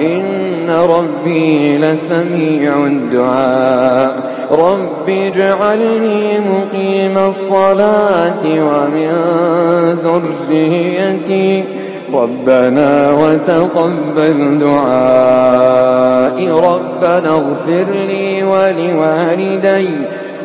إن ربي لسميع الدعاء. رب اجعلني مقيم الصلاة ومن ذريتي. ربنا وتقبل دعائي. ربنا اغفر لي ولوالدي.